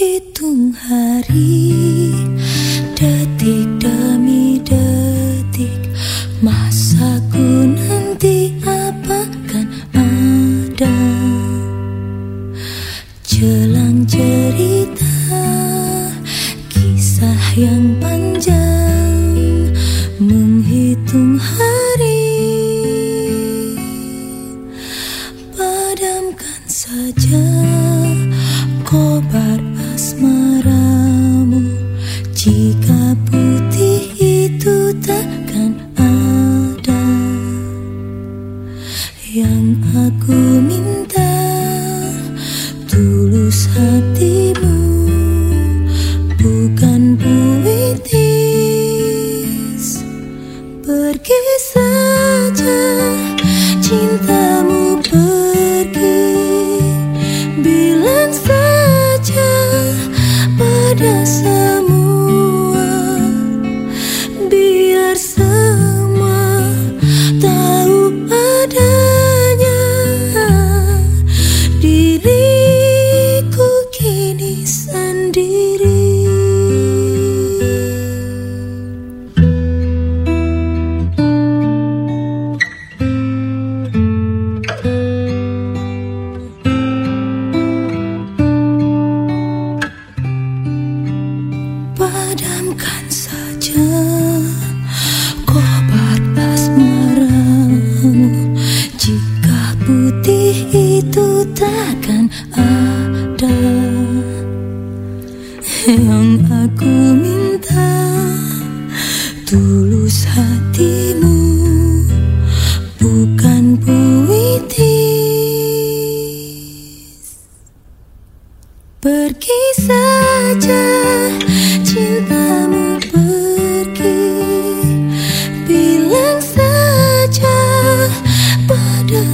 Hitung hari Detik demi detik Masaku nanti apakan ada? Jelang cerita Kisah yang panjang Menghitung hari Padamkan saja Yang aku minta tulus hatimu. Bukan puitis. Pergi saja cintamu pergi. Bilang saja pada semua putih itu takkan ada. Yang aku minta Tulus hatimu Bukan puitis. Pergi saja cintamu pergi. Bilang saja pada